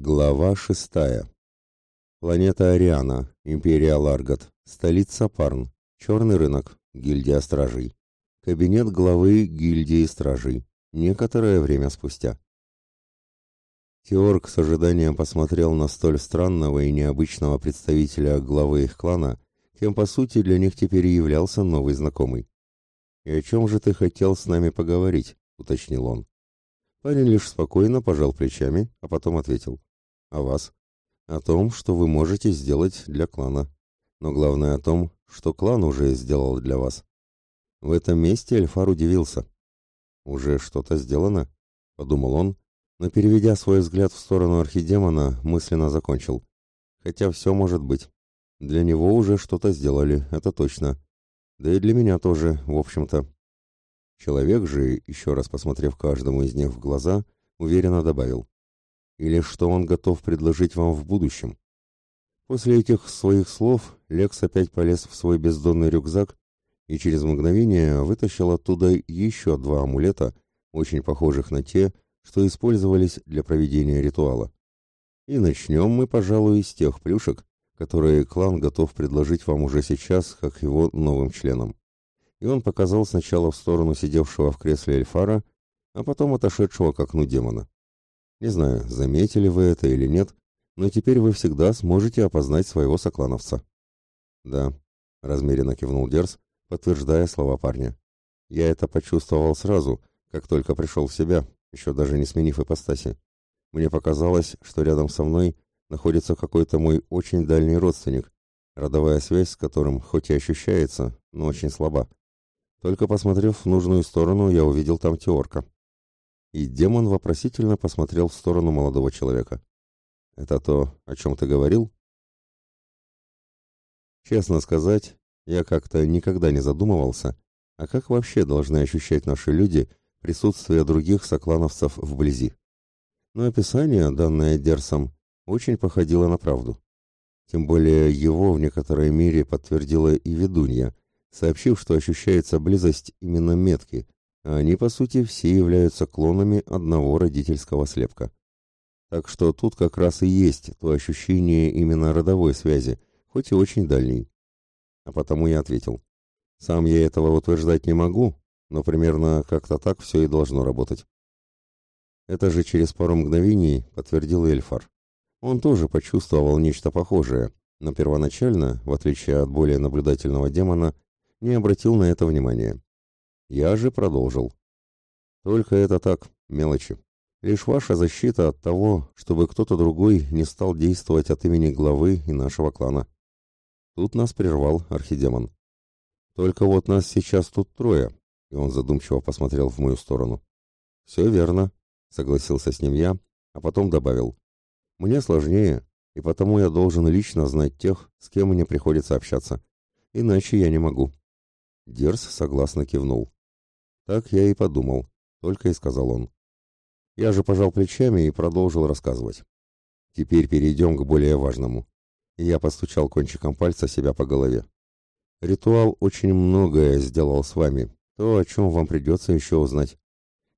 Глава шестая. Планета Ариана, Империя Ларгат, столица Парн, Черный рынок, Гильдия Стражей. Кабинет главы Гильдии Стражей. Некоторое время спустя. Теорг с ожиданием посмотрел на столь странного и необычного представителя главы их клана, кем по сути для них теперь и являлся новый знакомый. «И о чем же ты хотел с нами поговорить?» — уточнил он. Парень лишь спокойно пожал плечами, а потом ответил. «О вас. О том, что вы можете сделать для клана. Но главное о том, что клан уже сделал для вас». В этом месте Эльфар удивился. «Уже что-то сделано?» — подумал он, но, переведя свой взгляд в сторону архидемона, мысленно закончил. «Хотя все может быть. Для него уже что-то сделали, это точно. Да и для меня тоже, в общем-то». Человек же, еще раз посмотрев каждому из них в глаза, уверенно добавил. «Или что он готов предложить вам в будущем?» После этих своих слов Лекс опять полез в свой бездонный рюкзак и через мгновение вытащил оттуда еще два амулета, очень похожих на те, что использовались для проведения ритуала. И начнем мы, пожалуй, с тех плюшек, которые клан готов предложить вам уже сейчас, как его новым членам и он показал сначала в сторону сидевшего в кресле Эльфара, а потом отошедшего к окну демона. Не знаю, заметили вы это или нет, но теперь вы всегда сможете опознать своего соклановца. Да, размеренно кивнул Дерс, подтверждая слова парня. Я это почувствовал сразу, как только пришел в себя, еще даже не сменив ипостаси. Мне показалось, что рядом со мной находится какой-то мой очень дальний родственник, родовая связь с которым хоть и ощущается, но очень слаба. Только посмотрев в нужную сторону, я увидел там Теорка. И демон вопросительно посмотрел в сторону молодого человека. «Это то, о чем ты говорил?» Честно сказать, я как-то никогда не задумывался, а как вообще должны ощущать наши люди присутствие других соклановцев вблизи. Но описание, данное Дерсом, очень походило на правду. Тем более его в некоторой мере подтвердила и ведунья, сообщив, что ощущается близость именно метки, они, по сути, все являются клонами одного родительского слепка. Так что тут как раз и есть то ощущение именно родовой связи, хоть и очень дальней. А потому я ответил. Сам я этого утверждать не могу, но примерно как-то так все и должно работать. Это же через пару мгновений подтвердил Эльфар. Он тоже почувствовал нечто похожее, но первоначально, в отличие от более наблюдательного демона, не обратил на это внимания. Я же продолжил. Только это так, мелочи. Лишь ваша защита от того, чтобы кто-то другой не стал действовать от имени главы и нашего клана. Тут нас прервал архидемон. Только вот нас сейчас тут трое, и он задумчиво посмотрел в мою сторону. Все верно, согласился с ним я, а потом добавил. Мне сложнее, и потому я должен лично знать тех, с кем мне приходится общаться. Иначе я не могу. Дерс согласно кивнул. Так я и подумал, только и сказал он. Я же пожал плечами и продолжил рассказывать. Теперь перейдем к более важному. Я постучал кончиком пальца себя по голове. Ритуал очень многое сделал с вами, то, о чем вам придется еще узнать.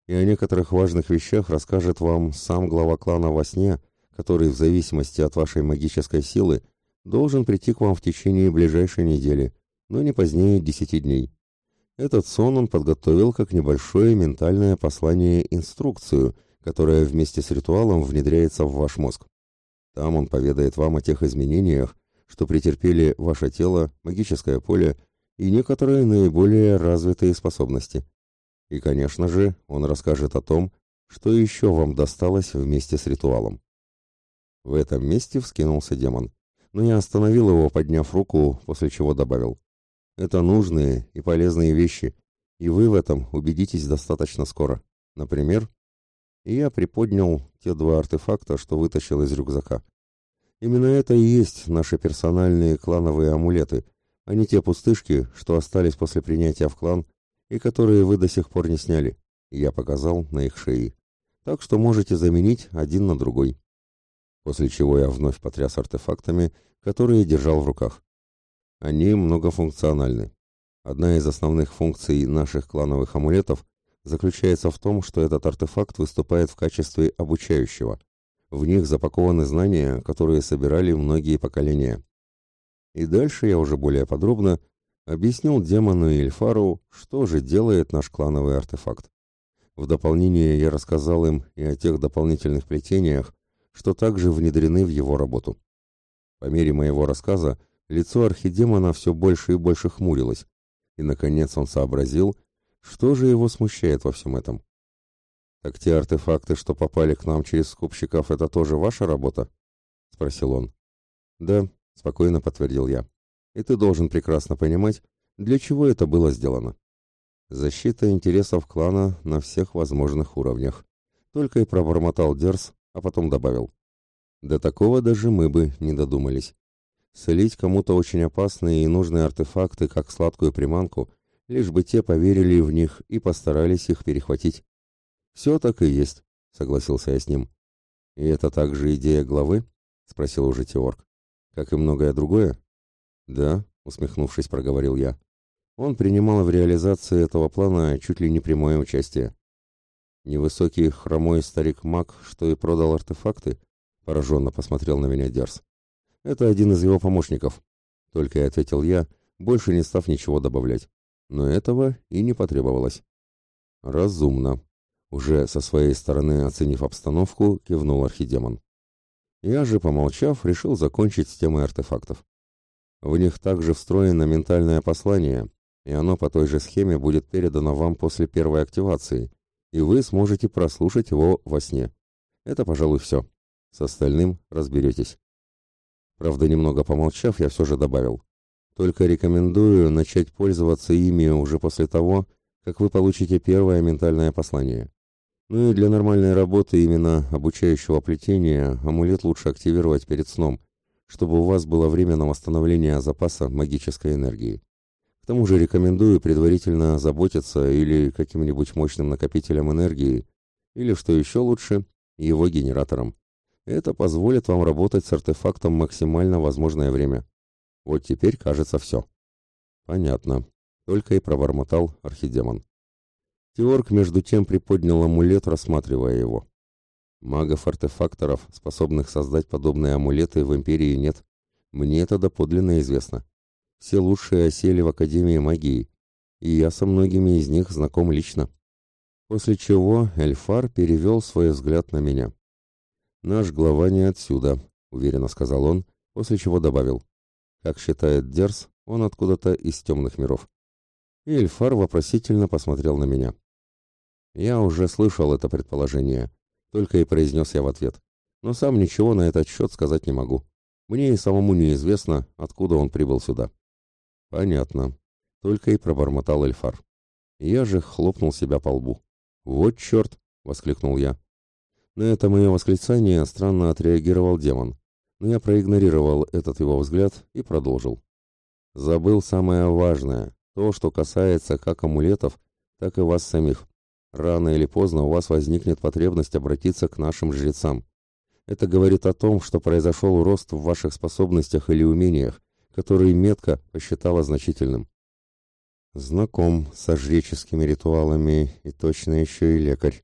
И о некоторых важных вещах расскажет вам сам глава клана во сне, который в зависимости от вашей магической силы должен прийти к вам в течение ближайшей недели, но не позднее десяти дней. Этот сон он подготовил как небольшое ментальное послание-инструкцию, которое вместе с ритуалом внедряется в ваш мозг. Там он поведает вам о тех изменениях, что претерпели ваше тело, магическое поле и некоторые наиболее развитые способности. И, конечно же, он расскажет о том, что еще вам досталось вместе с ритуалом. В этом месте вскинулся демон, но я остановил его, подняв руку, после чего добавил. Это нужные и полезные вещи, и вы в этом убедитесь достаточно скоро. Например, я приподнял те два артефакта, что вытащил из рюкзака. Именно это и есть наши персональные клановые амулеты, а не те пустышки, что остались после принятия в клан и которые вы до сих пор не сняли. Я показал на их шеи. Так что можете заменить один на другой. После чего я вновь потряс артефактами, которые держал в руках. Они многофункциональны. Одна из основных функций наших клановых амулетов заключается в том, что этот артефакт выступает в качестве обучающего. В них запакованы знания, которые собирали многие поколения. И дальше я уже более подробно объяснил демону и Эльфару, что же делает наш клановый артефакт. В дополнение я рассказал им и о тех дополнительных плетениях, что также внедрены в его работу. По мере моего рассказа лицо архидемона все больше и больше хмурилось, и, наконец, он сообразил, что же его смущает во всем этом. «Так те артефакты, что попали к нам через скупщиков, это тоже ваша работа?» — спросил он. «Да», — спокойно подтвердил я. «И ты должен прекрасно понимать, для чего это было сделано. Защита интересов клана на всех возможных уровнях». Только и пробормотал Дерс, а потом добавил. До такого даже мы бы не додумались. Солить кому-то очень опасные и нужные артефакты, как сладкую приманку, лишь бы те поверили в них и постарались их перехватить. «Все так и есть», — согласился я с ним. «И это также идея главы?» — спросил уже Теорг. «Как и многое другое?» «Да», — усмехнувшись, проговорил я. Он принимал в реализации этого плана чуть ли не прямое участие. Невысокий хромой старик-маг, что и продал артефакты, пораженно посмотрел на меня Дерс. Это один из его помощников. Только и ответил я, больше не став ничего добавлять. Но этого и не потребовалось. Разумно. Уже со своей стороны оценив обстановку, кивнул архидемон. Я же, помолчав, решил закончить с темой артефактов. В них также встроено ментальное послание, и оно по той же схеме будет передано вам после первой активации, и вы сможете прослушать его во сне. Это, пожалуй, все. С остальным разберетесь. Правда, немного помолчав, я все же добавил. Только рекомендую начать пользоваться ими уже после того, как вы получите первое ментальное послание. Ну и для нормальной работы именно обучающего плетения амулет лучше активировать перед сном, чтобы у вас было время на восстановление запаса магической энергии. К тому же рекомендую предварительно заботиться или каким-нибудь мощным накопителем энергии, или, что еще лучше, его генератором. Это позволит вам работать с артефактом максимально возможное время. Вот теперь, кажется, все. Понятно. Только и пробормотал архидемон. Теорг между тем приподнял амулет, рассматривая его. Магов-артефакторов, способных создать подобные амулеты, в Империи нет. Мне это доподлинно известно. Все лучшие осели в Академии магии, и я со многими из них знаком лично. После чего Эльфар перевел свой взгляд на меня. «Наш глава не отсюда», — уверенно сказал он, после чего добавил. «Как считает Дерс, он откуда-то из темных миров». И Эльфар вопросительно посмотрел на меня. Я уже слышал это предположение, только и произнес я в ответ. Но сам ничего на этот счет сказать не могу. Мне и самому неизвестно, откуда он прибыл сюда. Понятно. Только и пробормотал Эльфар. Я же хлопнул себя по лбу. «Вот черт!» — воскликнул я. На это мое восклицание странно отреагировал демон, но я проигнорировал этот его взгляд и продолжил. Забыл самое важное, то, что касается как амулетов, так и вас самих. Рано или поздно у вас возникнет потребность обратиться к нашим жрецам. Это говорит о том, что произошел рост в ваших способностях или умениях, который метка посчитала значительным. Знаком со жреческими ритуалами и точно еще и лекарь.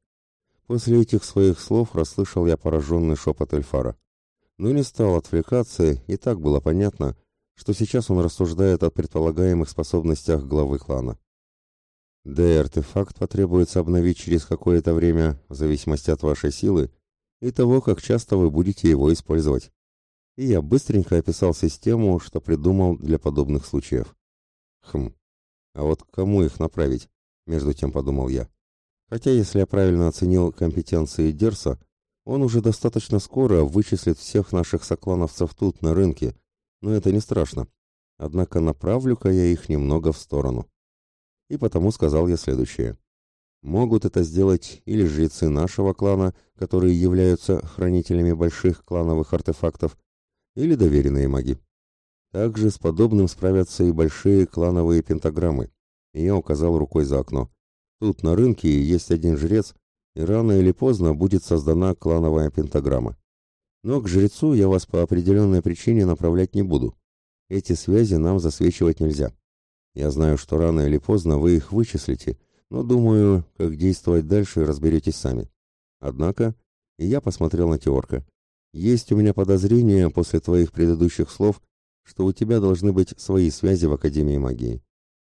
После этих своих слов расслышал я пораженный шепот Эльфара. Но не стал отвлекаться, и так было понятно, что сейчас он рассуждает о предполагаемых способностях главы клана. Да и артефакт потребуется обновить через какое-то время, в зависимости от вашей силы и того, как часто вы будете его использовать. И я быстренько описал систему, что придумал для подобных случаев. Хм, а вот кому их направить? Между тем подумал я. Хотя, если я правильно оценил компетенции Дерса, он уже достаточно скоро вычислит всех наших соклановцев тут, на рынке, но это не страшно. Однако направлю-ка я их немного в сторону и потому сказал я следующее. Могут это сделать или жрецы нашего клана, которые являются хранителями больших клановых артефактов, или доверенные маги. Также с подобным справятся и большие клановые пентаграммы. И я указал рукой за окно. Тут на рынке есть один жрец, и рано или поздно будет создана клановая пентаграмма. Но к жрецу я вас по определенной причине направлять не буду. Эти связи нам засвечивать нельзя. Я знаю, что рано или поздно вы их вычислите, но думаю, как действовать дальше, разберетесь сами. Однако, и я посмотрел на Теорка, Есть у меня подозрение после твоих предыдущих слов, что у тебя должны быть свои связи в Академии магии.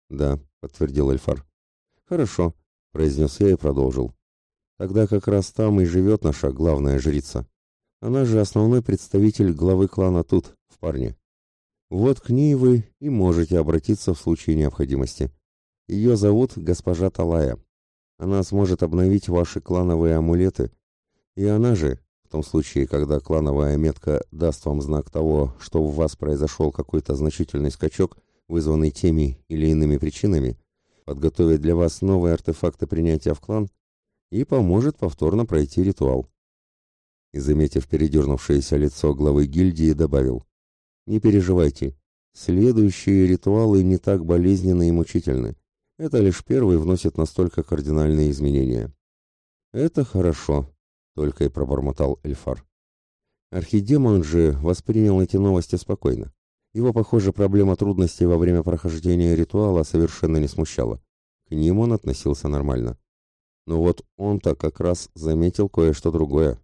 Да, подтвердил Эльфар. Хорошо, произнес я и продолжил. Тогда как раз там и живет наша главная жрица. Она же основной представитель главы клана тут, в парне. Вот к ней вы и можете обратиться в случае необходимости. Ее зовут госпожа Талая. Она сможет обновить ваши клановые амулеты, и она же, в том случае, когда клановая метка даст вам знак того, что у вас произошел какой-то значительный скачок, вызванный теми или иными причинами, подготовит для вас новые артефакты принятия в клан и поможет повторно пройти ритуал. И, заметив передернувшееся лицо главы гильдии, добавил, «Не переживайте, следующие ритуалы не так болезненны и мучительны. Это лишь первый вносит настолько кардинальные изменения». «Это хорошо», — только и пробормотал Эльфар. Архидемон же воспринял эти новости спокойно. Его, похоже, проблема трудностей во время прохождения ритуала совершенно не смущала. К ним он относился нормально. Но вот он-то как раз заметил кое-что другое.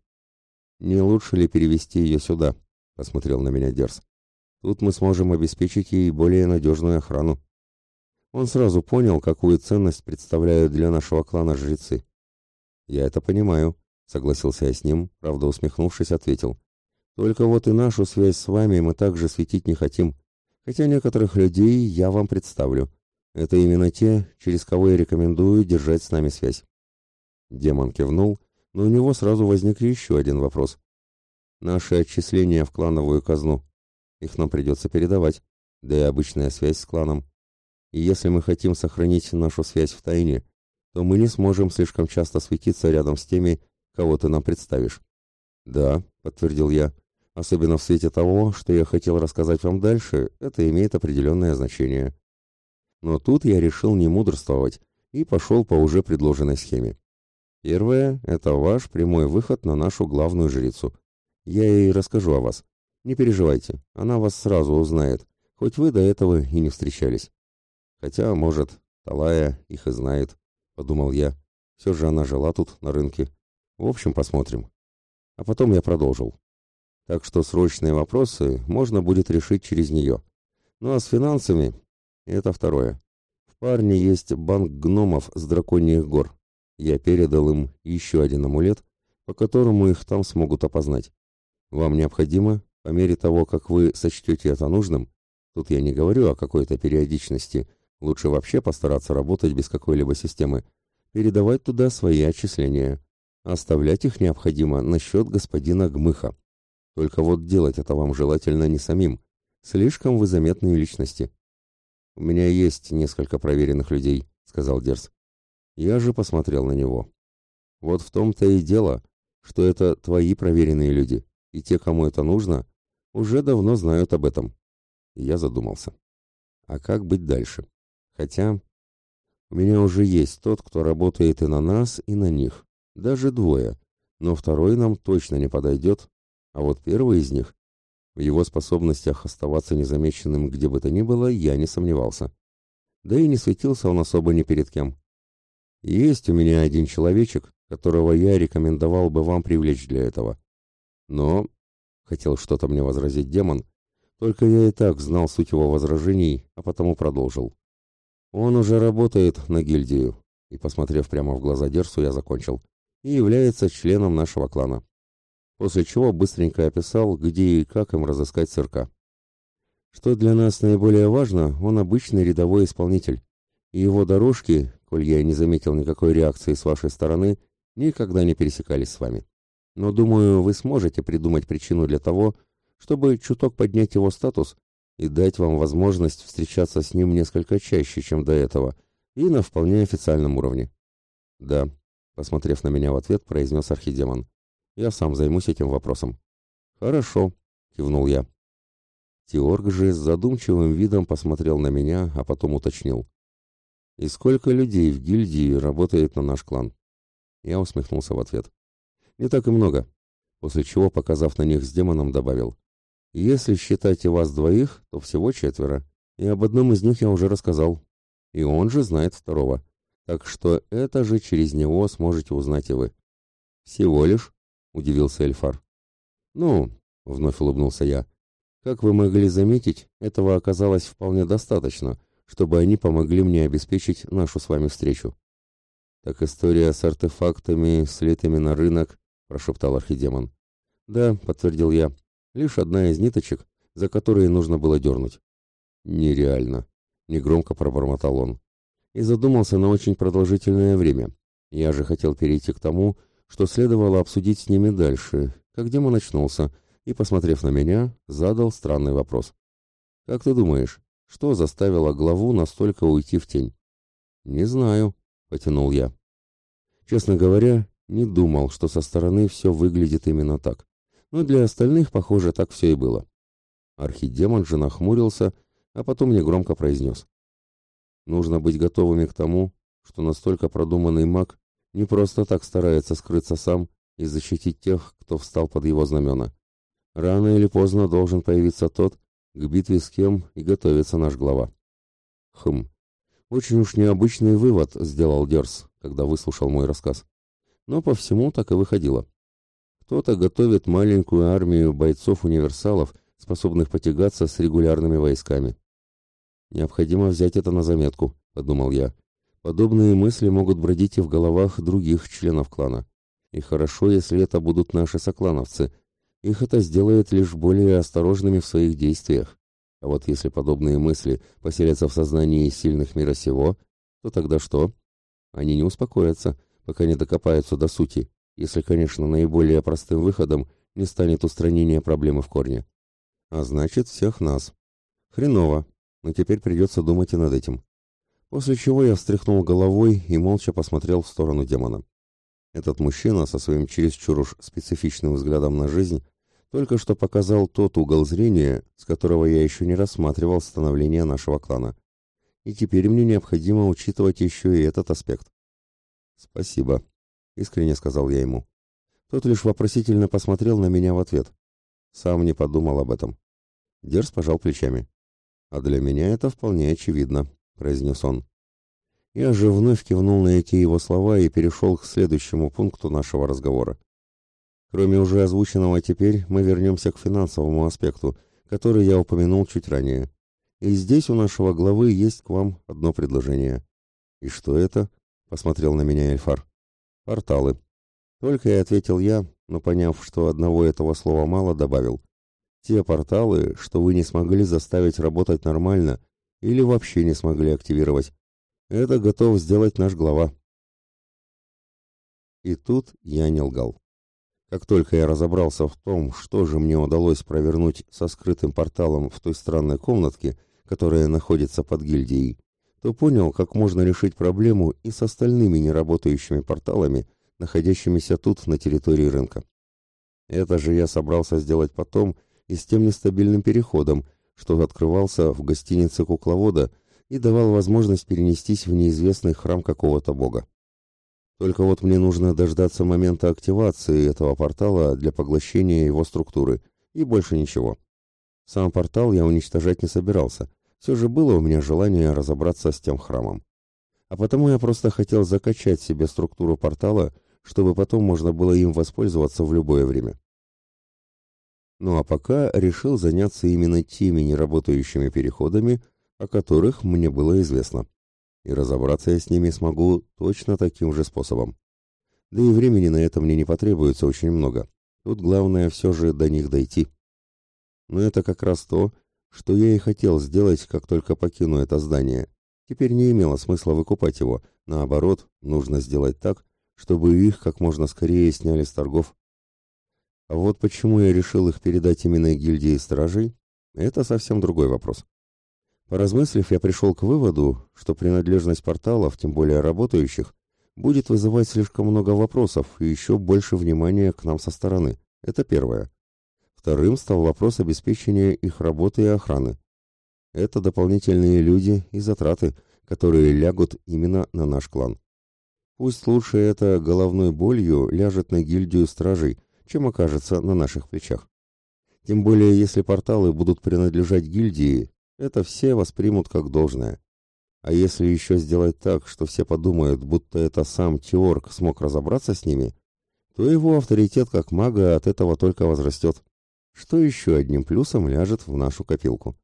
«Не лучше ли перевести ее сюда?» — посмотрел на меня Дерс. «Тут мы сможем обеспечить ей более надежную охрану». Он сразу понял, какую ценность представляют для нашего клана жрецы. «Я это понимаю», — согласился я с ним, правда усмехнувшись, ответил. Только вот и нашу связь с вами мы также светить не хотим, хотя некоторых людей я вам представлю. Это именно те, через кого я рекомендую держать с нами связь. Демон кивнул, но у него сразу возник еще один вопрос. Наши отчисления в клановую казну. Их нам придется передавать, да и обычная связь с кланом. И если мы хотим сохранить нашу связь в тайне, то мы не сможем слишком часто светиться рядом с теми, кого ты нам представишь. Да, подтвердил я. Особенно в свете того, что я хотел рассказать вам дальше, это имеет определенное значение. Но тут я решил не мудрствовать и пошел по уже предложенной схеме. Первое – это ваш прямой выход на нашу главную жрицу. Я ей расскажу о вас. Не переживайте, она вас сразу узнает, хоть вы до этого и не встречались. Хотя, может, Талая их и знает, подумал я. Все же она жила тут, на рынке. В общем, посмотрим. А потом я продолжил так что срочные вопросы можно будет решить через нее. Ну а с финансами – это второе. В парне есть банк гномов с драконьих гор. Я передал им еще один амулет, по которому их там смогут опознать. Вам необходимо, по мере того, как вы сочтете это нужным, тут я не говорю о какой-то периодичности, лучше вообще постараться работать без какой-либо системы, передавать туда свои отчисления. Оставлять их необходимо на счет господина Гмыха. Только вот делать это вам желательно не самим. Слишком вы заметные личности. У меня есть несколько проверенных людей, сказал Дерс. Я же посмотрел на него. Вот в том-то и дело, что это твои проверенные люди, и те, кому это нужно, уже давно знают об этом. Я задумался. А как быть дальше? Хотя у меня уже есть тот, кто работает и на нас, и на них. Даже двое. Но второй нам точно не подойдет, а вот первый из них, в его способностях оставаться незамеченным где бы то ни было, я не сомневался. Да и не светился он особо ни перед кем. Есть у меня один человечек, которого я рекомендовал бы вам привлечь для этого. Но, хотел что-то мне возразить демон, только я и так знал суть его возражений, а потому продолжил. Он уже работает на гильдию, и, посмотрев прямо в глаза Дерсу, я закончил, и является членом нашего клана после чего быстренько описал, где и как им разыскать сырка. Что для нас наиболее важно, он обычный рядовой исполнитель, и его дорожки, коль я не заметил никакой реакции с вашей стороны, никогда не пересекались с вами. Но, думаю, вы сможете придумать причину для того, чтобы чуток поднять его статус и дать вам возможность встречаться с ним несколько чаще, чем до этого, и на вполне официальном уровне. «Да», — посмотрев на меня в ответ, произнес архидемон. Я сам займусь этим вопросом. Хорошо, кивнул я. Теорг же с задумчивым видом посмотрел на меня, а потом уточнил. «И сколько людей в гильдии работает на наш клан?» Я усмехнулся в ответ. «Не так и много», после чего, показав на них с демоном, добавил. «Если считать и вас двоих, то всего четверо, и об одном из них я уже рассказал. И он же знает второго. Так что это же через него сможете узнать и вы». «Всего лишь?» Удивился Эльфар. «Ну», — вновь улыбнулся я, — «как вы могли заметить, этого оказалось вполне достаточно, чтобы они помогли мне обеспечить нашу с вами встречу». «Так история с артефактами, слитыми на рынок», — прошептал архидемон. «Да», — подтвердил я, — «лишь одна из ниточек, за которые нужно было дернуть». «Нереально», — негромко пробормотал он. И задумался на очень продолжительное время. Я же хотел перейти к тому, что следовало обсудить с ними дальше, как демон очнулся, и, посмотрев на меня, задал странный вопрос. «Как ты думаешь, что заставило главу настолько уйти в тень?» «Не знаю», — потянул я. Честно говоря, не думал, что со стороны все выглядит именно так. Но для остальных, похоже, так все и было. Архидемон же нахмурился, а потом негромко произнес. «Нужно быть готовыми к тому, что настолько продуманный маг не просто так старается скрыться сам и защитить тех, кто встал под его знамена. Рано или поздно должен появиться тот, к битве с кем и готовится наш глава. Хм, очень уж необычный вывод сделал Дерс, когда выслушал мой рассказ. Но по всему так и выходило. Кто-то готовит маленькую армию бойцов-универсалов, способных потягаться с регулярными войсками. «Необходимо взять это на заметку», — подумал я. Подобные мысли могут бродить и в головах других членов клана. И хорошо, если это будут наши соклановцы. Их это сделает лишь более осторожными в своих действиях. А вот если подобные мысли поселятся в сознании сильных мира сего, то тогда что? Они не успокоятся, пока не докопаются до сути, если, конечно, наиболее простым выходом не станет устранение проблемы в корне. А значит, всех нас. Хреново, но теперь придется думать и над этим после чего я встряхнул головой и молча посмотрел в сторону демона. Этот мужчина со своим чересчур уж специфичным взглядом на жизнь только что показал тот угол зрения, с которого я еще не рассматривал становление нашего клана. И теперь мне необходимо учитывать еще и этот аспект. «Спасибо», — искренне сказал я ему. Тот лишь вопросительно посмотрел на меня в ответ. Сам не подумал об этом. Дерз пожал плечами. «А для меня это вполне очевидно», — произнес он. Я же вновь кивнул на эти его слова и перешел к следующему пункту нашего разговора. Кроме уже озвученного теперь, мы вернемся к финансовому аспекту, который я упомянул чуть ранее. И здесь у нашего главы есть к вам одно предложение. «И что это?» — посмотрел на меня Эльфар. «Порталы». Только и ответил я, но поняв, что одного этого слова мало, добавил. «Те порталы, что вы не смогли заставить работать нормально, или вообще не смогли активировать. Это готов сделать наш глава. И тут я не лгал. Как только я разобрался в том, что же мне удалось провернуть со скрытым порталом в той странной комнатке, которая находится под гильдией, то понял, как можно решить проблему и с остальными неработающими порталами, находящимися тут на территории рынка. Это же я собрался сделать потом и с тем нестабильным переходом, что открывался в гостинице кукловода и давал возможность перенестись в неизвестный храм какого-то бога. Только вот мне нужно дождаться момента активации этого портала для поглощения его структуры, и больше ничего. Сам портал я уничтожать не собирался, все же было у меня желание разобраться с тем храмом. А потому я просто хотел закачать себе структуру портала, чтобы потом можно было им воспользоваться в любое время. Ну а пока решил заняться именно теми неработающими переходами, о которых мне было известно. И разобраться я с ними смогу точно таким же способом. Да и времени на это мне не потребуется очень много. Тут главное все же до них дойти. Но это как раз то, что я и хотел сделать, как только покину это здание. Теперь не имело смысла выкупать его. Наоборот, нужно сделать так, чтобы их как можно скорее сняли с торгов вот почему я решил их передать именно гильдии стражей, это совсем другой вопрос. Поразмыслив, я пришел к выводу, что принадлежность порталов, тем более работающих, будет вызывать слишком много вопросов и еще больше внимания к нам со стороны. Это первое. Вторым стал вопрос обеспечения их работы и охраны. Это дополнительные люди и затраты, которые лягут именно на наш клан. Пусть лучше это головной болью ляжет на гильдию стражей, чем окажется на наших плечах. Тем более, если порталы будут принадлежать гильдии, это все воспримут как должное. А если еще сделать так, что все подумают, будто это сам Теорг смог разобраться с ними, то его авторитет как мага от этого только возрастет, что еще одним плюсом ляжет в нашу копилку.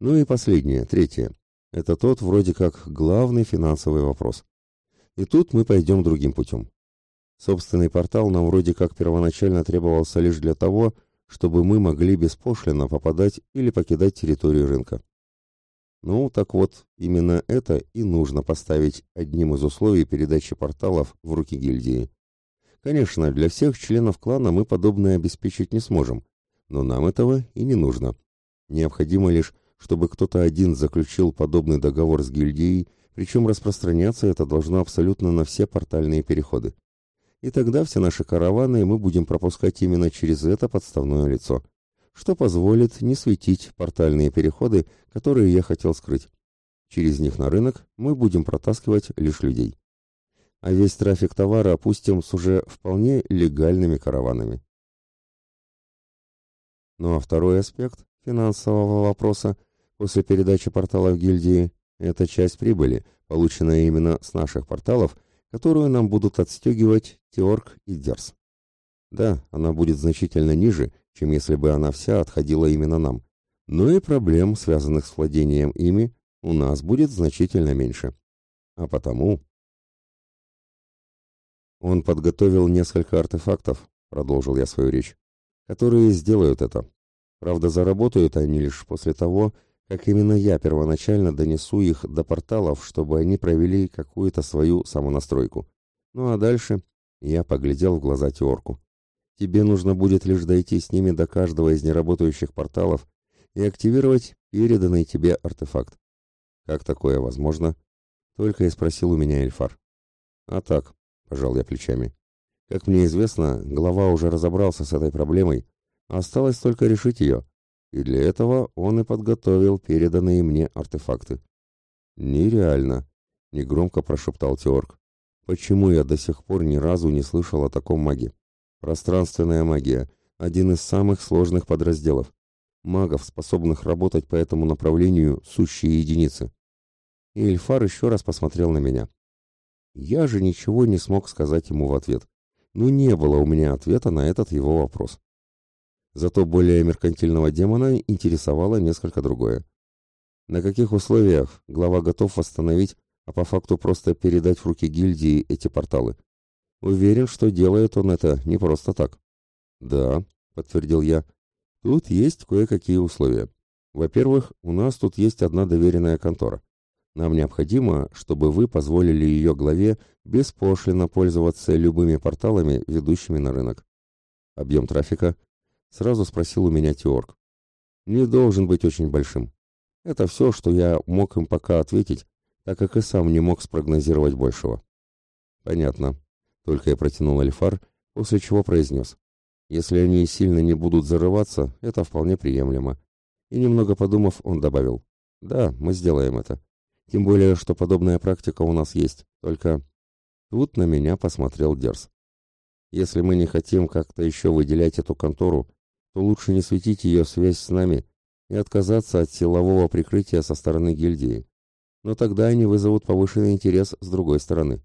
Ну и последнее, третье. Это тот вроде как главный финансовый вопрос. И тут мы пойдем другим путем. Собственный портал нам вроде как первоначально требовался лишь для того, чтобы мы могли беспошлино попадать или покидать территорию рынка. Ну, так вот, именно это и нужно поставить одним из условий передачи порталов в руки гильдии. Конечно, для всех членов клана мы подобное обеспечить не сможем, но нам этого и не нужно. Необходимо лишь, чтобы кто-то один заключил подобный договор с гильдией, причем распространяться это должно абсолютно на все портальные переходы. И тогда все наши караваны мы будем пропускать именно через это подставное лицо, что позволит не светить портальные переходы, которые я хотел скрыть. Через них на рынок мы будем протаскивать лишь людей. А весь трафик товара опустим с уже вполне легальными караванами. Ну а второй аспект финансового вопроса после передачи порталов гильдии – это часть прибыли, полученная именно с наших порталов, которую нам будут отстегивать Теорг и Дерс. Да, она будет значительно ниже, чем если бы она вся отходила именно нам, но и проблем, связанных с владением ими, у нас будет значительно меньше. А потому... Он подготовил несколько артефактов, продолжил я свою речь, которые сделают это. Правда, заработают они лишь после того, как именно я первоначально донесу их до порталов, чтобы они провели какую-то свою самонастройку. Ну а дальше я поглядел в глаза Теорку. Тебе нужно будет лишь дойти с ними до каждого из неработающих порталов и активировать переданный тебе артефакт. Как такое возможно? Только и спросил у меня Эльфар. А так, пожал я плечами. Как мне известно, глава уже разобрался с этой проблемой, осталось только решить ее и для этого он и подготовил переданные мне артефакты. «Нереально», — негромко прошептал Теорг. «Почему я до сих пор ни разу не слышал о таком маге? Пространственная магия — один из самых сложных подразделов. Магов, способных работать по этому направлению, сущие единицы». И Эльфар еще раз посмотрел на меня. Я же ничего не смог сказать ему в ответ. Ну, не было у меня ответа на этот его вопрос. Зато более меркантильного демона интересовало несколько другое. На каких условиях глава готов восстановить, а по факту просто передать в руки гильдии эти порталы? Уверен, что делает он это не просто так. Да, подтвердил я. Тут есть кое-какие условия. Во-первых, у нас тут есть одна доверенная контора. Нам необходимо, чтобы вы позволили ее главе беспошлино пользоваться любыми порталами, ведущими на рынок. Объем трафика Сразу спросил у меня Теорг. Не должен быть очень большим. Это все, что я мог им пока ответить, так как и сам не мог спрогнозировать большего. Понятно. Только я протянул Альфар, после чего произнес. Если они сильно не будут зарываться, это вполне приемлемо. И немного подумав, он добавил. Да, мы сделаем это. Тем более, что подобная практика у нас есть. Только тут на меня посмотрел Дерс. Если мы не хотим как-то еще выделять эту контору, то лучше не светить ее связь с нами и отказаться от силового прикрытия со стороны гильдии. Но тогда они вызовут повышенный интерес с другой стороны.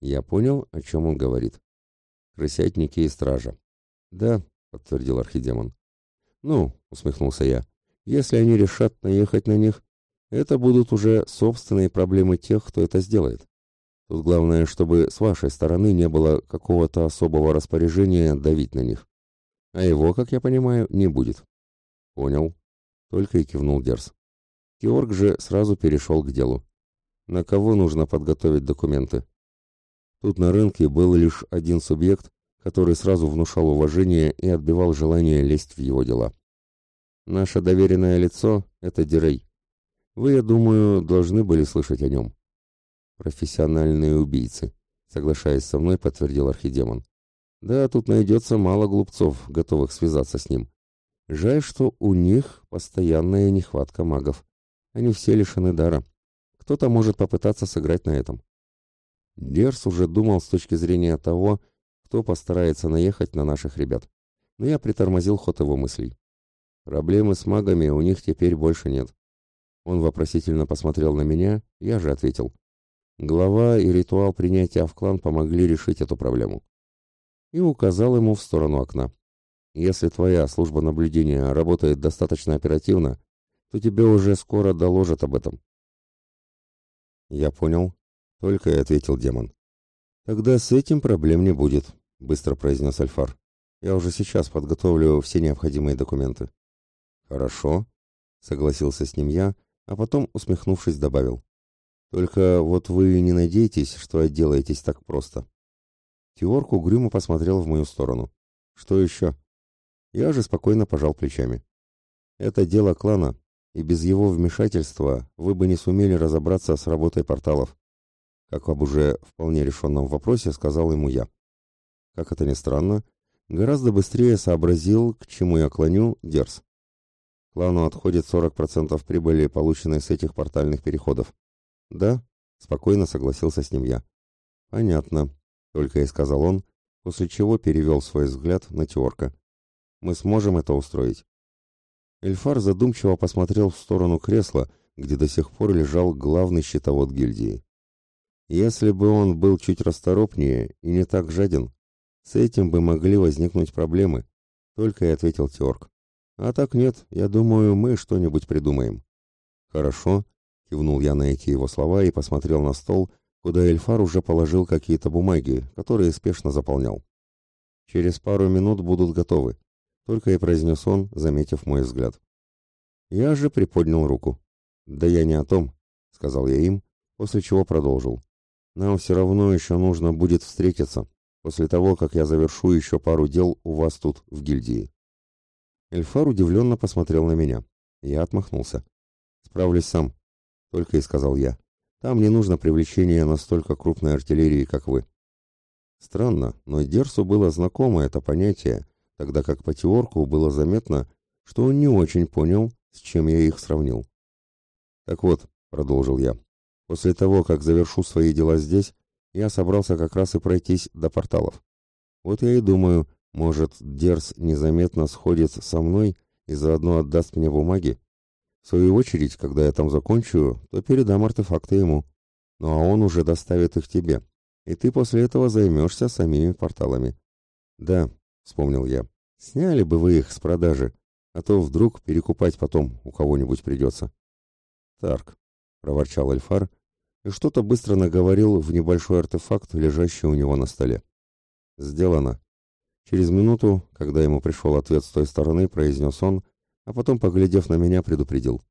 Я понял, о чем он говорит. Крысятники и стража. Да, подтвердил архидемон. Ну, усмехнулся я, если они решат наехать на них, это будут уже собственные проблемы тех, кто это сделает. Тут главное, чтобы с вашей стороны не было какого-то особого распоряжения давить на них. А его, как я понимаю, не будет. Понял. Только и кивнул Дерс. Георг же сразу перешел к делу. На кого нужно подготовить документы? Тут на рынке был лишь один субъект, который сразу внушал уважение и отбивал желание лезть в его дела. Наше доверенное лицо — это Дирей. Вы, я думаю, должны были слышать о нем. Профессиональные убийцы, соглашаясь со мной, подтвердил архидемон. Да, тут найдется мало глупцов, готовых связаться с ним. Жаль, что у них постоянная нехватка магов. Они все лишены дара. Кто-то может попытаться сыграть на этом. Дерс уже думал с точки зрения того, кто постарается наехать на наших ребят. Но я притормозил ход его мыслей. Проблемы с магами у них теперь больше нет. Он вопросительно посмотрел на меня, я же ответил. Глава и ритуал принятия в клан помогли решить эту проблему. И указал ему в сторону окна. «Если твоя служба наблюдения работает достаточно оперативно, то тебе уже скоро доложат об этом». «Я понял», — только и ответил демон. «Тогда с этим проблем не будет», — быстро произнес Альфар. «Я уже сейчас подготовлю все необходимые документы». «Хорошо», — согласился с ним я, а потом, усмехнувшись, добавил. «Только вот вы не надеетесь, что отделаетесь так просто». Теорк угрюмо посмотрел в мою сторону. «Что еще?» Я же спокойно пожал плечами. «Это дело клана, и без его вмешательства вы бы не сумели разобраться с работой порталов», как об уже вполне решенном вопросе сказал ему я. Как это ни странно, гораздо быстрее сообразил, к чему я клоню, Дерс. Клану отходит 40% прибыли, полученной с этих портальных переходов. Да, спокойно согласился с ним я. Понятно, только и сказал он, после чего перевел свой взгляд на Теорка. Мы сможем это устроить. Эльфар задумчиво посмотрел в сторону кресла, где до сих пор лежал главный щитовод гильдии. Если бы он был чуть расторопнее и не так жаден, с этим бы могли возникнуть проблемы, только и ответил Теорк. А так нет, я думаю, мы что-нибудь придумаем. Хорошо, кивнул я на эти его слова и посмотрел на стол, куда Эльфар уже положил какие-то бумаги, которые спешно заполнял. Через пару минут будут готовы, только и произнес он, заметив мой взгляд. Я же приподнял руку. Да я не о том, сказал я им, после чего продолжил. Нам все равно еще нужно будет встретиться, после того, как я завершу еще пару дел у вас тут, в гильдии. Эльфар удивленно посмотрел на меня. Я отмахнулся. «Справлюсь сам», — только и сказал я. «Там не нужно привлечение настолько крупной артиллерии, как вы». Странно, но Дерсу было знакомо это понятие, тогда как по Теорку было заметно, что он не очень понял, с чем я их сравнил. «Так вот», — продолжил я, — «после того, как завершу свои дела здесь, я собрался как раз и пройтись до порталов. Вот я и думаю, может, Дерс незаметно сходит со мной и заодно отдаст мне бумаги? В свою очередь, когда я там закончу, то передам артефакты ему. Ну а он уже доставит их тебе, и ты после этого займешься самими порталами. Да, вспомнил я, сняли бы вы их с продажи, а то вдруг перекупать потом у кого-нибудь придется. Тарк, проворчал Альфар, и что-то быстро наговорил в небольшой артефакт, лежащий у него на столе. Сделано, Через минуту, когда ему пришел ответ с той стороны, произнес он, а потом, поглядев на меня, предупредил.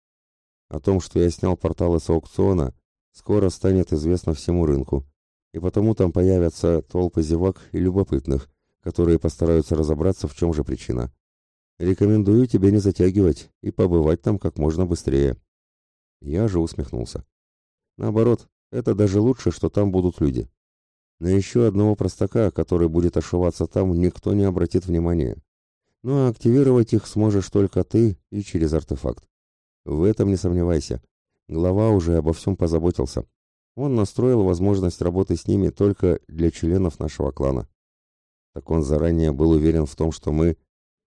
О том, что я снял порталы с аукциона, скоро станет известно всему рынку, и потому там появятся толпы зевак и любопытных, которые постараются разобраться, в чем же причина. Рекомендую тебе не затягивать и побывать там как можно быстрее. Я же усмехнулся. Наоборот, это даже лучше, что там будут люди. На еще одного простака, который будет ошиваться там, никто не обратит внимания. А активировать их сможешь только ты и через артефакт. В этом не сомневайся. Глава уже обо всем позаботился. Он настроил возможность работы с ними только для членов нашего клана. Так он заранее был уверен в том, что мы...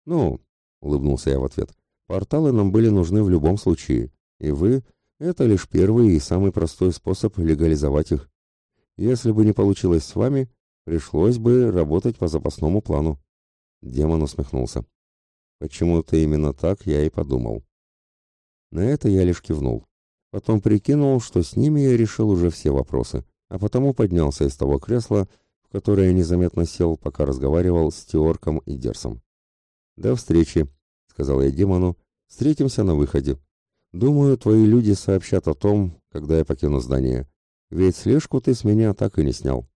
Ну, улыбнулся я в ответ. Порталы нам были нужны в любом случае. И вы — это лишь первый и самый простой способ легализовать их. Если бы не получилось с вами, пришлось бы работать по запасному плану. Демон усмехнулся. Почему-то именно так я и подумал. На это я лишь кивнул. Потом прикинул, что с ними я решил уже все вопросы, а потому поднялся из того кресла, в которое незаметно сел, пока разговаривал с Теорком и Дерсом. «До встречи», — сказал я демону, — «встретимся на выходе. Думаю, твои люди сообщат о том, когда я покину здание. Ведь слежку ты с меня так и не снял.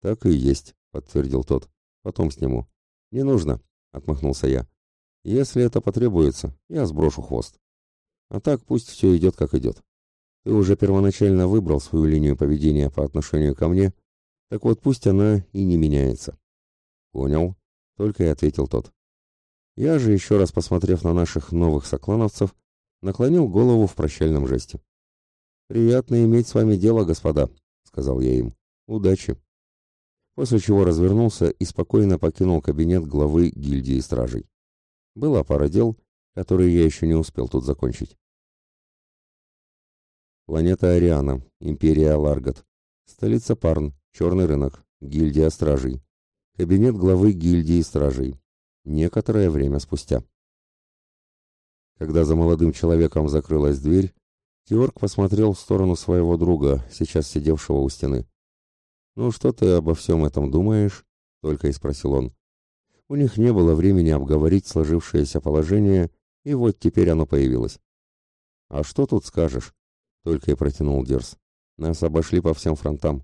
Так и есть, подтвердил тот. Потом сниму. Не нужно, отмахнулся я. Если это потребуется, я сброшу хвост. А так пусть все идет как идет. Ты уже первоначально выбрал свою линию поведения по отношению ко мне, так вот пусть она и не меняется. Понял, только и ответил тот. Я же, еще раз посмотрев на наших новых соклановцев, наклонил голову в прощальном жесте. «Приятно иметь с вами дело, господа», — сказал я им. «Удачи». После чего развернулся и спокойно покинул кабинет главы гильдии стражей. Была пара дел, которые я еще не успел тут закончить. Планета Ариана, Империя Ларгат, столица Парн, Черный рынок, гильдия стражей, кабинет главы гильдии стражей. Некоторое время спустя. Когда за молодым человеком закрылась дверь, Теорг посмотрел в сторону своего друга, сейчас сидевшего у стены. «Ну, что ты обо всем этом думаешь?» — только и спросил он. У них не было времени обговорить сложившееся положение, и вот теперь оно появилось. «А что тут скажешь?» — только и протянул Дерс. «Нас обошли по всем фронтам.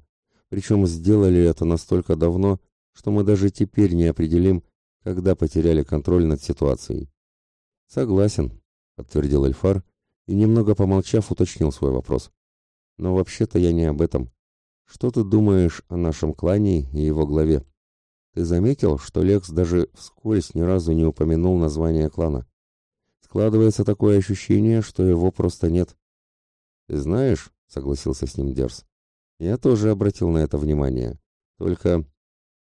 Причем сделали это настолько давно, что мы даже теперь не определим, когда потеряли контроль над ситуацией». «Согласен», — подтвердил Эльфар, и, немного помолчав, уточнил свой вопрос. «Но вообще-то я не об этом. Что ты думаешь о нашем клане и его главе?» Ты заметил, что Лекс даже вскользь ни разу не упомянул название клана? Складывается такое ощущение, что его просто нет. Ты знаешь, согласился с ним Дерс. Я тоже обратил на это внимание. Только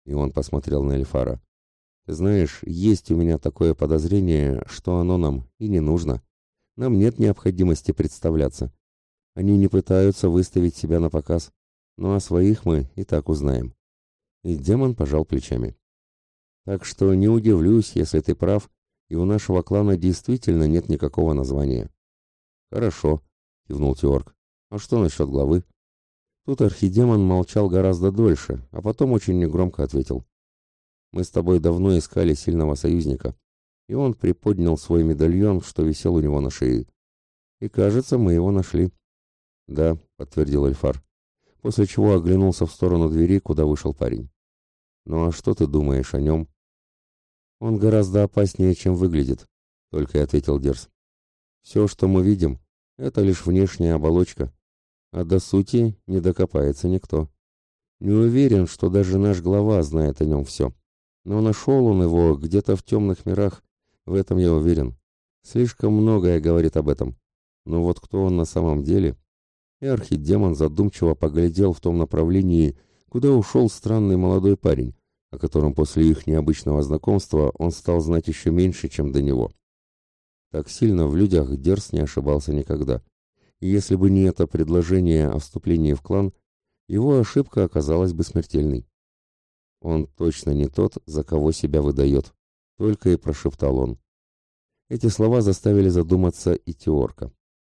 и он посмотрел на Эльфара. Ты знаешь, есть у меня такое подозрение, что оно нам и не нужно. Нам нет необходимости представляться. Они не пытаются выставить себя на показ, но о своих мы и так узнаем. И демон пожал плечами. Так что не удивлюсь, если ты прав, и у нашего клана действительно нет никакого названия. Хорошо, кивнул Теорг. А что насчет главы? Тут архидемон молчал гораздо дольше, а потом очень негромко ответил. Мы с тобой давно искали сильного союзника. И он приподнял свой медальон, что висел у него на шее. И, кажется, мы его нашли. Да, подтвердил Эльфар, после чего оглянулся в сторону двери, куда вышел парень. «Ну а что ты думаешь о нем?» «Он гораздо опаснее, чем выглядит», — только и ответил Дерс. «Все, что мы видим, это лишь внешняя оболочка, а до сути не докопается никто. Не уверен, что даже наш глава знает о нем все. Но нашел он его где-то в темных мирах, в этом я уверен. Слишком многое говорит об этом. Но вот кто он на самом деле?» И архидемон задумчиво поглядел в том направлении, куда ушел странный молодой парень, о котором после их необычного знакомства он стал знать еще меньше, чем до него. Так сильно в людях Дерс не ошибался никогда. И если бы не это предложение о вступлении в клан, его ошибка оказалась бы смертельной. Он точно не тот, за кого себя выдает, только и прошептал он. Эти слова заставили задуматься и Теорка.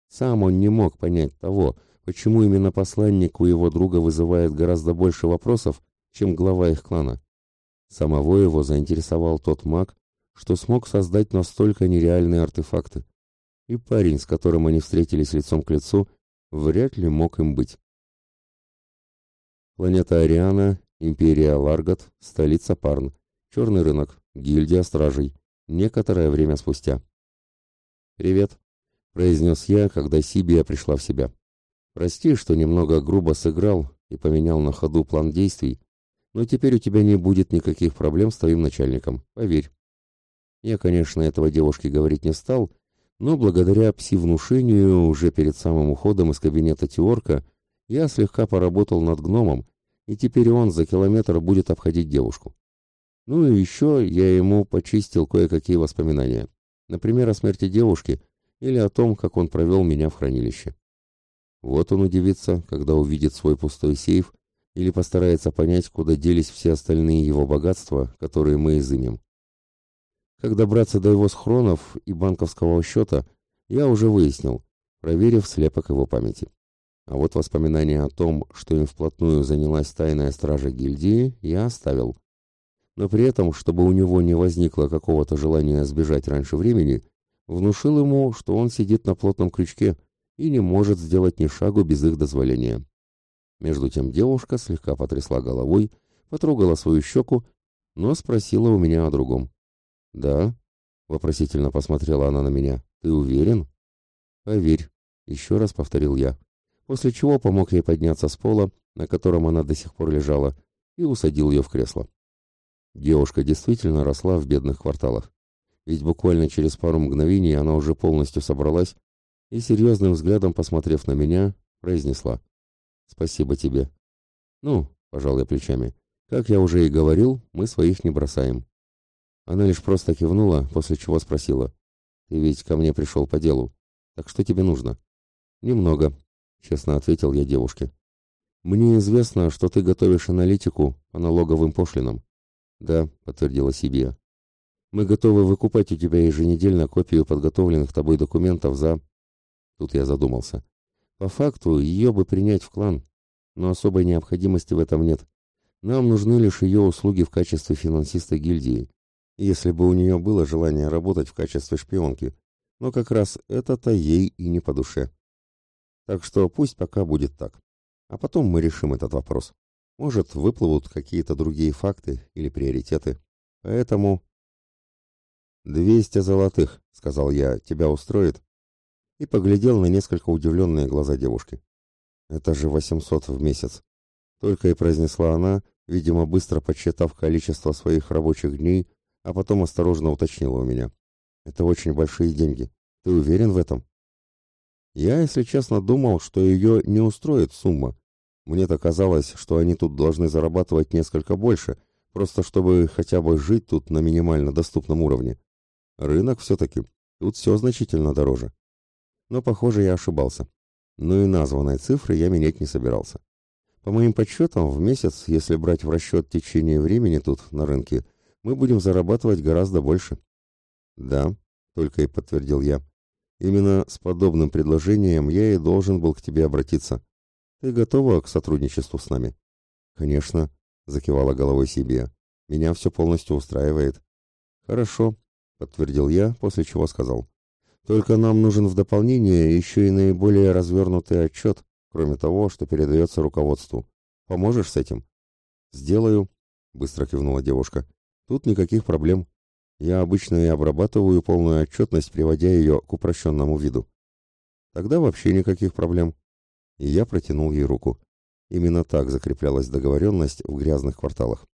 Сам он не мог понять того, почему именно посланник у его друга вызывает гораздо больше вопросов, чем глава их клана. Самого его заинтересовал тот маг, что смог создать настолько нереальные артефакты. И парень, с которым они встретились лицом к лицу, вряд ли мог им быть. Планета Ариана, Империя Ларгат, столица Парн, черный рынок, гильдия стражей. Некоторое время спустя. «Привет», — произнес я, когда Сибия пришла в себя. Прости, что немного грубо сыграл и поменял на ходу план действий, но теперь у тебя не будет никаких проблем с твоим начальником, поверь. Я, конечно, этого девушке говорить не стал, но благодаря пси-внушению уже перед самым уходом из кабинета Теорка я слегка поработал над гномом, и теперь он за километр будет обходить девушку. Ну и еще я ему почистил кое-какие воспоминания, например, о смерти девушки или о том, как он провел меня в хранилище. Вот он удивится, когда увидит свой пустой сейф или постарается понять, куда делись все остальные его богатства, которые мы изымем. Как добраться до его схронов и банковского счета, я уже выяснил, проверив слепок его памяти. А вот воспоминания о том, что им вплотную занялась тайная стража гильдии, я оставил. Но при этом, чтобы у него не возникло какого-то желания сбежать раньше времени, внушил ему, что он сидит на плотном крючке, и не может сделать ни шагу без их дозволения. Между тем девушка слегка потрясла головой, потрогала свою щеку, но спросила у меня о другом. «Да?» — вопросительно посмотрела она на меня. «Ты уверен?» «Поверь», — еще раз повторил я, после чего помог ей подняться с пола, на котором она до сих пор лежала, и усадил ее в кресло. Девушка действительно росла в бедных кварталах, ведь буквально через пару мгновений она уже полностью собралась и, серьезным взглядом посмотрев на меня, произнесла «Спасибо тебе». «Ну», — пожал я плечами, — «как я уже и говорил, мы своих не бросаем». Она лишь просто кивнула, после чего спросила «Ты ведь ко мне пришел по делу, так что тебе нужно?» «Немного», — честно ответил я девушке. «Мне известно, что ты готовишь аналитику по налоговым пошлинам. Да, подтвердила Сибия. Мы готовы выкупать у тебя еженедельно копию подготовленных тобой документов за... Тут я задумался. По факту ее бы принять в клан, но особой необходимости в этом нет. Нам нужны лишь ее услуги в качестве финансиста гильдии, если бы у нее было желание работать в качестве шпионки, но как раз это-то ей и не по душе. Так что пусть пока будет так. А потом мы решим этот вопрос. Может, выплывут какие-то другие факты или приоритеты. Поэтому... «Двести золотых», — сказал я, — «тебя устроит?» И поглядел на несколько удивленные глаза девушки. «Это же восемьсот в месяц», — только и произнесла она, видимо, быстро подсчитав количество своих рабочих дней, а потом осторожно уточнила у меня. «Это очень большие деньги. Ты уверен в этом?» Я, если честно, думал, что ее не устроит сумма. Мне-то казалось, что они тут должны зарабатывать несколько больше, просто чтобы хотя бы жить тут на минимально доступном уровне. Рынок все-таки. Тут все значительно дороже. Но, похоже, я ошибался. Но и названной цифры я менять не собирался. По моим подсчетам, в месяц, если брать в расчет течение времени тут, на рынке, мы будем зарабатывать гораздо больше. Да, только и подтвердил я. Именно с подобным предложением я и должен был к тебе обратиться. Ты готова к сотрудничеству с нами? Конечно, закивала головой Сибия. Меня все полностью устраивает. Хорошо, подтвердил я, после чего сказал. Только нам нужен в дополнение еще и наиболее развернутый отчет, кроме того, что передается руководству. Поможешь с этим? Сделаю, быстро кивнула девушка. Тут никаких проблем. Я обычно и обрабатываю полную отчетность, приводя ее к упрощенному виду. Тогда вообще никаких проблем. И я протянул ей руку. Именно так закреплялась договоренность в грязных кварталах.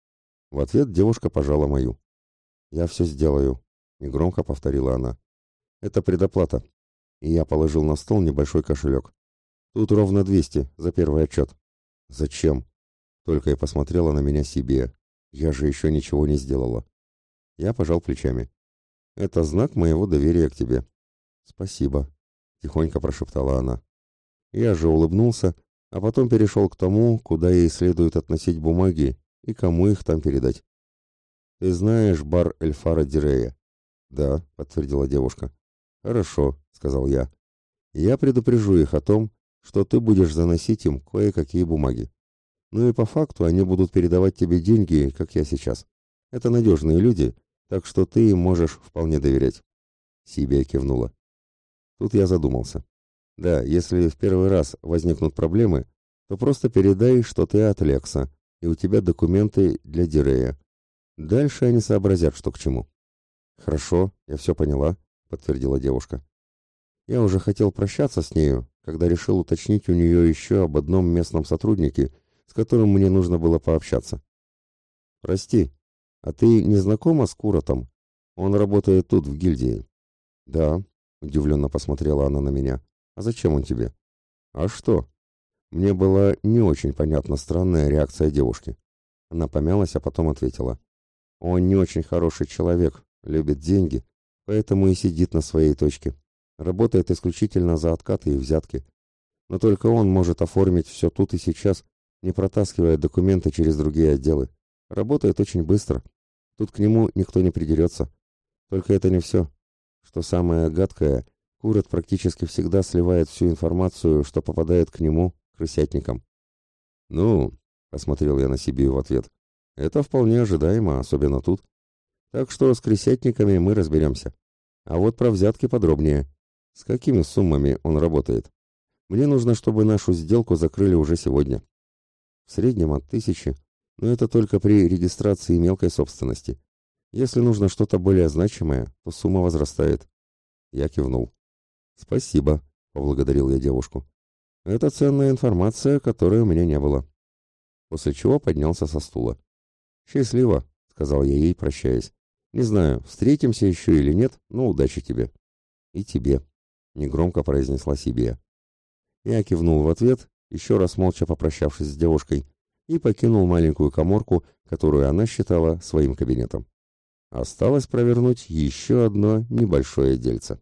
В ответ девушка пожала мою. «Я все сделаю», — негромко повторила она. «Это предоплата». И я положил на стол небольшой кошелек. «Тут ровно двести за первый отчет». «Зачем?» Только и посмотрела на меня Сибия. «Я же еще ничего не сделала». Я пожал плечами. «Это знак моего доверия к тебе». «Спасибо», — тихонько прошептала она. Я же улыбнулся, а потом перешел к тому, куда ей следует относить бумаги и кому их там передать. «Ты знаешь бар Эльфара Дирея?» «Да», — подтвердила девушка. «Хорошо», — сказал я. «Я предупрежу их о том, что ты будешь заносить им кое-какие бумаги. Ну и по факту они будут передавать тебе деньги, как я сейчас. Это надежные люди, так что ты им можешь вполне доверять. Сибия кивнула. Тут я задумался. Да, если в первый раз возникнут проблемы, то просто передай, что ты от Лекса, и у тебя документы для Дирея. Дальше они сообразят, что к чему. Хорошо, я все поняла, подтвердила девушка. Я уже хотел прощаться с нею, когда решил уточнить у нее еще об одном местном сотруднике, с которым мне нужно было пообщаться. «Прости, а ты не знакома с Куротом? Он работает тут, в гильдии. Да, удивленно посмотрела она на меня. А зачем он тебе? А что? Мне была не очень понятна странная реакция девушки. Она помялась, а потом ответила. Он не очень хороший человек, любит деньги, поэтому и сидит на своей точке. Работает исключительно за откаты и взятки. Но только он может оформить все тут и сейчас, не протаскивая документы через другие отделы. Работает очень быстро. Тут к нему никто не придерется. Только это не все. Что самое гадкое, Курот практически всегда сливает всю информацию, что попадает к нему, крысятникам. «Ну», — посмотрел я на себе в ответ, — «это вполне ожидаемо, особенно тут. Так что с крысятниками мы разберемся. А вот про взятки подробнее. С какими суммами он работает? Мне нужно, чтобы нашу сделку закрыли уже сегодня. В среднем от тысячи но это только при регистрации мелкой собственности. Если нужно что-то более значимое, то сумма возрастает. Я кивнул. «Спасибо», — поблагодарил я девушку. «Это ценная информация, которой у меня не было». После чего поднялся со стула. «Счастливо», — сказал я ей, прощаясь. «Не знаю, встретимся еще или нет, но удачи тебе». «И тебе», — негромко произнесла себе. Я кивнул в ответ, еще раз молча попрощавшись с девушкой, и покинул маленькую коморку, которую она считала своим кабинетом. Осталось провернуть еще одно небольшое дельце.